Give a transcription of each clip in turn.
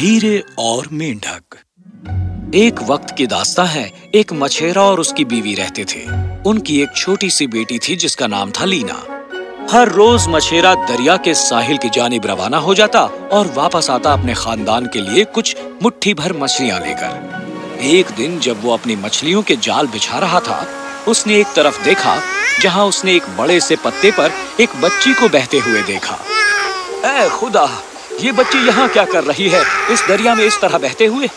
हीरे और मेंढक। एक वक्त की दास्ता है, एक मछेरा और उसकी बीवी रहते थे। उनकी एक छोटी सी बेटी थी जिसका नाम था लीना। हर रोज मछेरा दरिया के साहिल की जानिब रवाना हो जाता और वापस आता अपने खानदान के लिए कुछ मुट्ठी भर मछलियाँ लेकर। एक दिन जब वो अपनी मछलियों के जाल बिछा रहा था, उसने एक तरफ़ देखा, जहाँ उसने एक बड़े से पत्ते पर एक बच्ची को बहते हुए देखा। ऐ खुदा! ये बच्ची यहाँ क्या कर रही है? इस दरिया में इस तरह बहते हुए?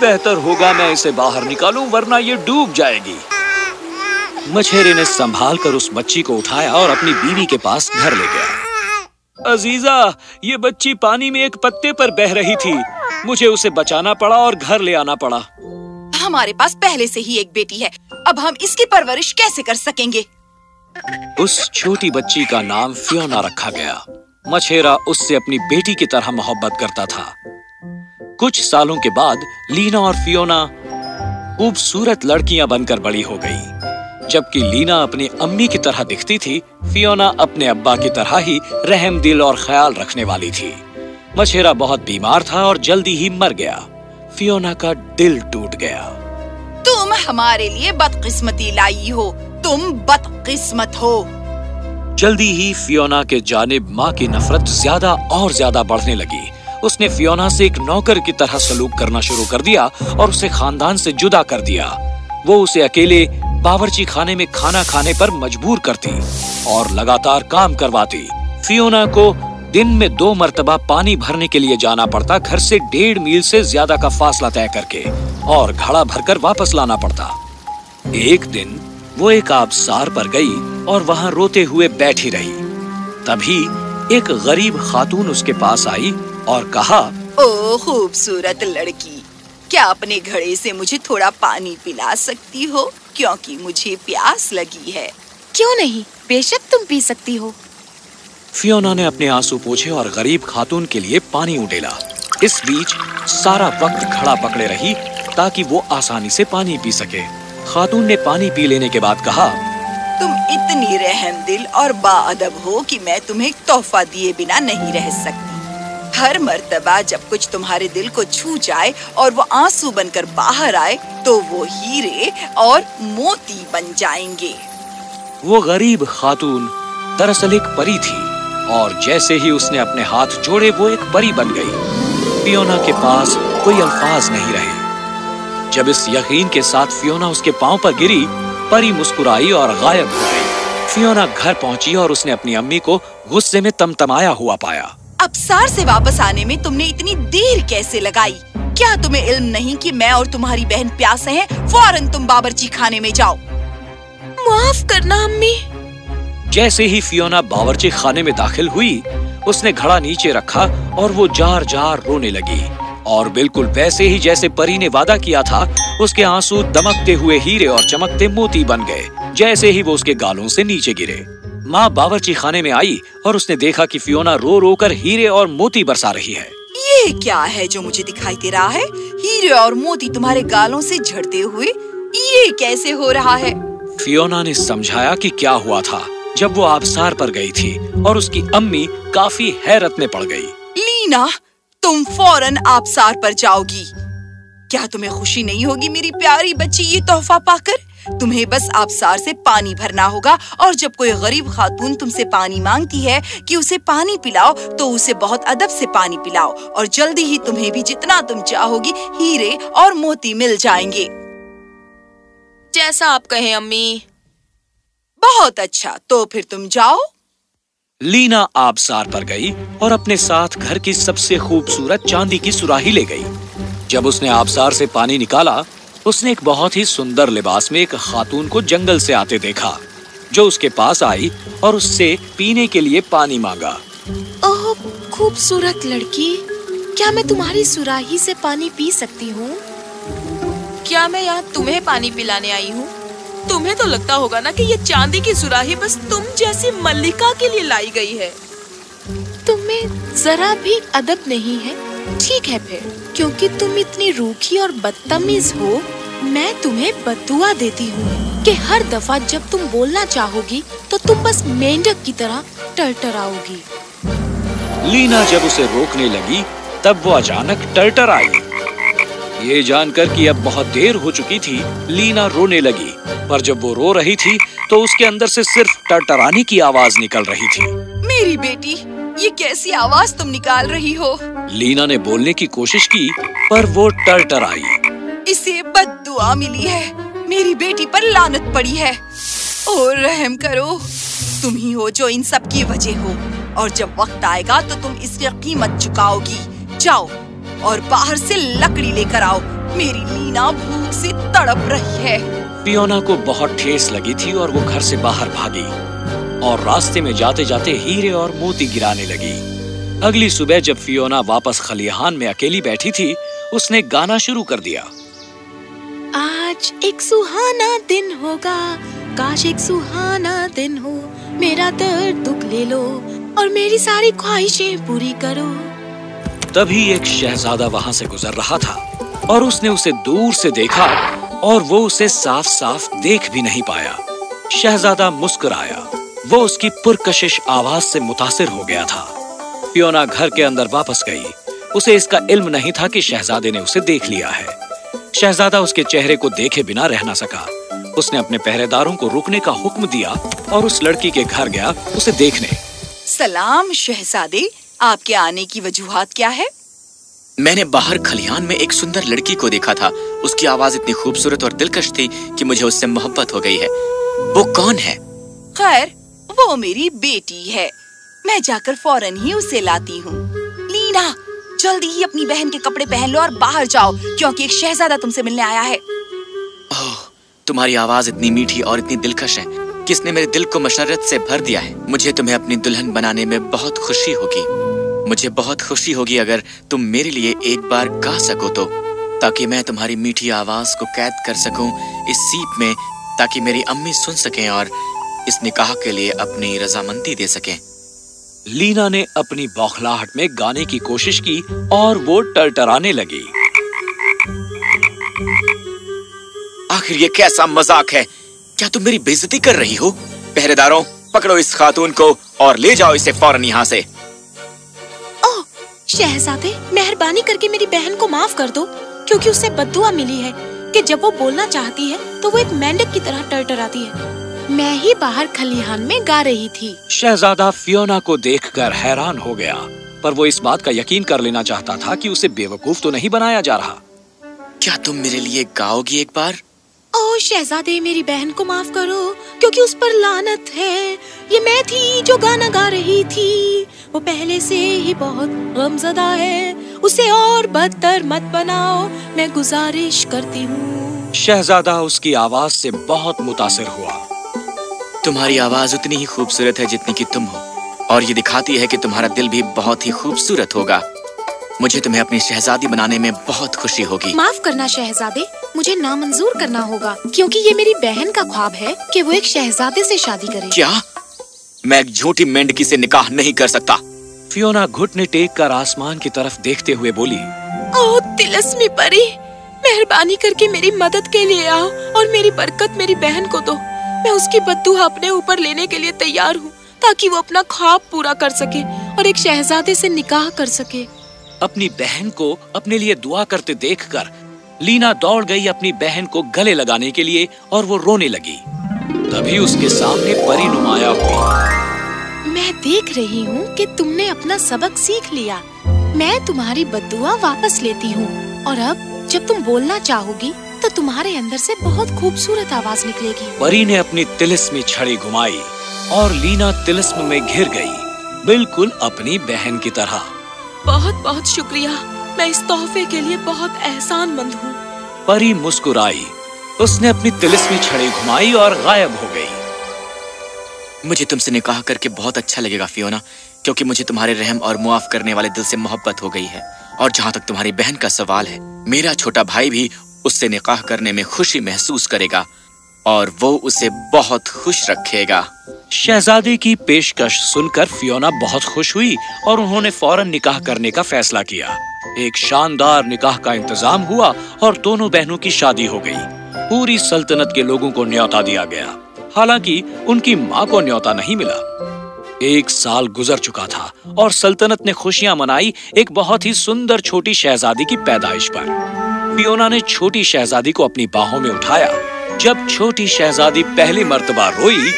बेहतर होगा मैं इसे बाहर निकालूं वरना ये डूब जाएगी। मछेरे ने संभाल कर उस बच्ची को उठाया और अपनी बीवी के पास घर ले गया। अजीजा ये बच्ची पानी में एक पत्ते पर बह रही थी। मुझे उसे बचाना पड़ा और घर ले आना पड़ा। हमारे पास पहले से ही एक बेटी है। अब हम इसकी परवरिश कैसे कर सकेंगे? उस छोटी बच्ची का नाम फियोना रखा गया। मछेरा उससे अपनी बेटी की तरह मोहब्बत करता था। कुछ सालों के बाद लीना और फियोना खूबसूरत लड़कियाँ बनकर बड़ी हो गईं। जबकि लीना अपनी अम्मी की तरह दिखती थी, फियोना अपने अब्बा की तरह ही रहम दिल और ख्याल रखने वाली थी। मछेरा बहुत बीमार था और जल्दी ही मर गया। फियोना का दिल टूट गया। तुम हमारे लिए बदकिस्मती लाई हो। तुम बदकिस्मत हो। जल्दी ही फियोना के जानिब माँ की नफरत ज़्यादा और ज़्यादा बढ़ने लगी। उसने फियोना से एक नौकर की तरह सलूक करना शुरू कर दिया और उसे खानदान से जुदा कर दिया। वो उसे अकेले बावर्ची खाने में खाना खाने पर मजबूर करती और लगातार काम करवाती। फियोना को दिन में दो मरतबा पानी भरने के लिए जाना पड़ता, घर से डेढ़ मील से ज़्यादा का फासला तय करके, और घड़ा भरकर वापस लाना पड़ता। एक दिन वो एक आबसार पर गई और वहाँ रोते हुए बैठी रही। तभी एक गरीब खातून उसके पास आई और कहा ओ खूबसूरत लड़की क्या अपने घड़े से मुझे थोड़ा पानी पिला सकती हो? क्योंकि मुझे प्यास लगी है। क्यों नहीं? बेशक तुम पी सकती हो। फियोना ने अपने आँसू पोछे और गरीब खातून के लिए पानी उडेला इस बीच सारा वक्त खड़ा पकड़े रही ताकि वो आसानी से पानी पी सके। खातून ने पानी पी लेने के बाद कहा तुम इतनी रहम दिल और बाअदब हो कि मैं तुम्हें तोहफा दिए बिना नहीं रह सकती। हर मर्तबा जब कुछ तुम्हारे दिल को छू जाए और वो आँसू बनकर बाहर आए तो वो हीरे और मोती बन जाएँगे। वो गरीब खातून दरअसल एक परी थी और जैसे ही उसने अपने हाथ जोड़े वो एक परी बन गई। फियोना के पास कोई अल्फाज नहीं रहे। जब इस यकीन के साथ फियोना उसके पाँव पर गिरी परी मुस्कुराई और गायब हो गई। फियोना घर पहुँची और उसने अपनी अम्मी को गुस्से में तमतमाया हुआ पाया। अबसार से वापस आने में तुमने इतनी देर कैसे लगाई? क्या तुम्हें इल्म नहीं कि मैं और तुम्हारी बहन प्यासे हैं? फ़ौरन तुम बाबरची खाने में जाओ। माफ़ करना अम्मी। जैसे ही फियोना बावर्ची खाने में दाखिल हुई उसने घड़ा नीचे रखा और वो जार जार रोने लगी। और बिल्कुल वैसे ही जैसे परी ने वादा किया था उसके आँसू दमकते हुए हीरे और चमकते मोती बन गए जैसे ही वो उसके गालों से नीचे गिरे। माँ बावर्ची खाने में आई और उसने देखा कि फियोना रो रो कर हीरे और मोती बरसा रही है। ये क्या है जो मुझे दिखाई दे रहा है? हीरे और मोती तुम्हारे गालों से झड़ते हुए ये कैसे हो रहा है? फियोना ने समझाया कि क्या हुआ था जब वो आबसार पर गई थी और उसकी अम्मी काफ़ी हैरत में पड़ गई। लीना तुम फ़ौरन आबसार पर जाओगी। क्या तुम्हें खुशी नहीं होगी मेरी प्यारी बच्ची ये तोहफा पाकर? तुम्हें बस आबसार से पानी भरना होगा और जब कोई गरीब खातून तुमसे पानी मांगती है कि उसे पानी पिलाओ तो उसे बहुत अदब से पानी पिलाओ और जल्दी ही तुम्हें भी जितना तुम चाहोगी हीरे और मोती मिल जाएँगे। जैसा आप कहें, अम्मी। बहुत अच्छा तो फिर तुम जाओ। लीना आबसार पर गई और अपने साथ घर की सबसे खूबसूरत चांदी की सुराही ले गई। जब उसने आबसार से पानी निकाला उसने एक बहुत ही सुंदर लिबास में एक खातून को जंगल से आते देखा जो उसके पास आई और उससे पीने के लिए पानी मांगा। ओह खूबसूरत लड़की क्या मैं तुम्हारी सुराही से पानी पी सकती हूँ? क्या मैं यहाँ तुम्हें पानी पिलाने आई हूँ? तुम्हें तो लगता होगा ना कि ये चांदी की सुराही बस तुम जैसी मल्लिका के लिए लाई गई है। तुम्हें जरा भी अदब नहीं है? ठीक है फिर क्योंकि तुम इतनी रूखी और बदतमीज हो मैं तुम्हें बदुआ देती हूँ कि हर दफ़ा जब तुम बोलना चाहोगी तो तुम बस मेंढक की तरह टरटराओगी। लीना जब उसे रोकने लगी तब वो अचानक टर्टर आई ये जानकर कि अब बहुत देर हो चुकी थी लीना रोने लगी। पर जब वो रो रही थी तो उसके अंदर से सिर्फ़ टरटराने की आवाज़ निकल रही थी। मेरी बेटी ये कैसी आवाज़ तुम निकाल रही हो? लीना ने बोलने की कोशिश की पर वो टर्टर आई इसे बददुआ मिली है। मेरी बेटी पर लानत पड़ी है। और रहम करो तुम ही हो जो इन सब की वजह हो। और जब वक्त आएगा तो तुम इसकी कीमत चुकाओगी। जाओ और बाहर से लकड़ी लेकर आओ। मेरी लीना भूख से तड़प रही है। फियोना को बहुत ठेस लगी थी और वो घर से बाहर भागी और रास्ते में जाते जाते हीरे और मोती गिराने लगी। अगली सुबह जब फियोना वापस खलिहान में अकेली बैठी थी उसने गाना शुरू कर दिया। आज एक सुहाना दिन होगा काश एक सुहाना दिन हो। मेरा दर्द दुख ले लो और मेरी सारी ख्वाहिशें पूरी करो। तभी एक शहजादा वहाँ से गुजर रहा था और उसने उसे दूर से देखा और वो उसे साफ़ साफ़ देख भी नहीं पाया। शहजादा मुस्कुराया। वो उसकी पुरकशिश आवाज़ से मुतासिर हो गया था। पियोना घर के अंदर वापस गई। उसे इसका इल्म नहीं था कि शहजादे ने उसे देख लिया है। शहजादा उसके चेहरे को देखे बिना रह ना सका। उसने अपने पहरेदारों को रुकने का हुक्म दिया और उस लड़की के घर गया उसे देखने। सलाम, शहजादे। आपके आने की वजूहत क्या है? मैंने बाहर खलिहान में एक सुंदर लड़की को देखा था। उसकी आवाज़ इतनी खूबसूरत और दिलकश थी कि मुझे उससे मोहब्बत हो गई है। वो कौन है? खैर वो मेरी बेटी है। मैं जाकर फ़ौरन ही उसे लाती हूँ। लीना जल्दी ही अपनी बहन के कपड़े पहन लो और बाहर जाओ क्योंकि एक शहजादा तुमसे मिलने आया है। ओह, तुम्हारी आवाज़ इतनी मीठी और इतनी दिलकश है। किसने मेरे दिल को मशरत से भर दिया है? मुझे तुम्हें अपनी दुल्हन बनाने में बहुत खुशी होगी। मुझे बहुत खुशी होगी अगर तुम मेरे लिए एक बार गा सको तो ताकि मैं तुम्हारी मीठी आवाज़ को कैद कर सकूँ इस सीप में ताकि मेरी अम्मी सुन सकें और इस निकाह के लिए अपनी रजामंदी दे सकें। लीना ने अपनी बौखलाहट में गाने की कोशिश की और वो टरटराने लगी। आखिर ये कैसा मज़ाक है? क्या तुम मेरी बेइज्जती कर रही हो? पहरेदारों पकड़ो इस खातून को और ले जाओ इसे फ़ौरन यहाँ से। शहजादे मेहरबानी करके मेरी बहन को माफ़ कर दो क्योंकि उसे बददुआ मिली है कि जब वो बोलना चाहती है तो वो एक मेंढक की तरह टरटराती है। मैं ही बाहर खलिहान में गा रही थी। शहजादा फियोना को देखकर हैरान हो गया पर वो इस बात का यकीन कर लेना चाहता था कि उसे बेवकूफ़ तो नहीं बनाया जा रहा। क्या तुम मेरे लिए गाओगी एक बार? ओ शहजादे मेरी बहन को माफ़ करो क्योंकि उस पर लानत है। ये मैं थी जो गाना गा रही थी। वो पहले से ही बहुत गमजदा है। उसे और बदतर मत बनाओ मैं गुजारिश करती हूँ। शहजादा उसकी आवाज़ से बहुत मुतासिर हुआ। तुम्हारी आवाज़ उतनी ही खूबसूरत है जितनी कि तुम हो और ये दिखाती है कि तुम्हारा दिल भी बहुत ही खूबसूरत होगा। मुझे तुम्हें अपनी शहजादी बनाने में बहुत खुशी होगी। माफ़ करना शहजादे मुझे नामंजूर करना होगा क्योंकि ये मेरी बहन का ख्वाब है कि वो एक शहजादे से शादी करे। क्या? मैं एक झूठी मेंढकी से निकाह नहीं कर सकता। फियोना घुटने टेक कर आसमान की तरफ़ देखते हुए बोली ओ तिलस्मी परी मेहरबानी करके मेरी मदद के लिए आओ और मेरी बरकत मेरी बहन को दो। मैं उसकी बदुआ अपने ऊपर लेने के लिए तैयार हूँ ताकि वो अपना ख्वाब पूरा कर सके और एक शहजादे से निकाह कर सके। अपनी बहन को अपने लिए दुआ करते देखकर लीना दौड़ गई अपनी बहन को गले लगाने के लिए और वो रोने लगी। तभी उसके सामने परी नुमाया हुई। मैं देख रही हूँ कि तुमने अपना सबक सीख लिया। मैं तुम्हारी बदुआ वापस लेती हूँ। और अब जब तुम बोलना चाहोगी तो तुम्हारे अंदर से बहुत खूबसूरत आवाज़ निकलेगी। परी ने अपनी तिलिस्मी छड़ी घुमाई और लीना तिलिस्म में घिर गई। बिल्कुल अपनी बहन की तरह। बहुत बहुत शुक्रिया। मैं इस तोहफे के लिए बहुत एहसानमंद हूँ। परी मुस्कुराई। उसने अपनी तिलिस्मी छड़ी घुमाई और गायब हो गई। मुझे तुमसे निकाह करके बहुत अच्छा लगेगा, फियोना, क्योंकि मुझे तुम्हारे रहम और मुआफ करने वाले दिल से मोहब्बत हो गई है, और जहाँ तक तुम्हारी बहन का सवाल है, मेरा छोटा भाई भी उससे निकाह करने में खुशी महसूस करेगा, और वो उसे बहुत खुश रखेगा। शहजादे की पेशकश सुनकर फियोना बहुत खुश हुई, और उन्होंने फ़ौरन निकाह करने का फैसला किया। एक शानदार निकाह का इंतज़ाम हुआ, और दोनों बहनों की शादी हो गई। पूरी सल्तनत के लोगों को न्योता दिया गया। हालाँकि उनकी माँ को न्योता नहीं मिला। एक साल गुजर चुका था और सल्तनत ने खुशियाँ मनाई एक बहुत ही सुंदर छोटी शहजादी की पैदाइश पर। फियोना ने छोटी शहजादी को अपनी बाहों में उठाया। जब छोटी शहजादी पहली मर्तबा रोई,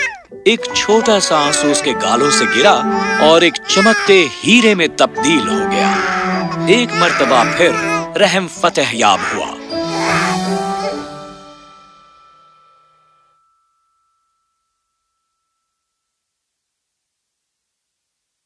एक छोटा सा आँसू उसके गालों से गिरा और एक चमकते हीरे में तब्दील हो गया। एक मर्तबा फिर रहम फतेह याब हुआ।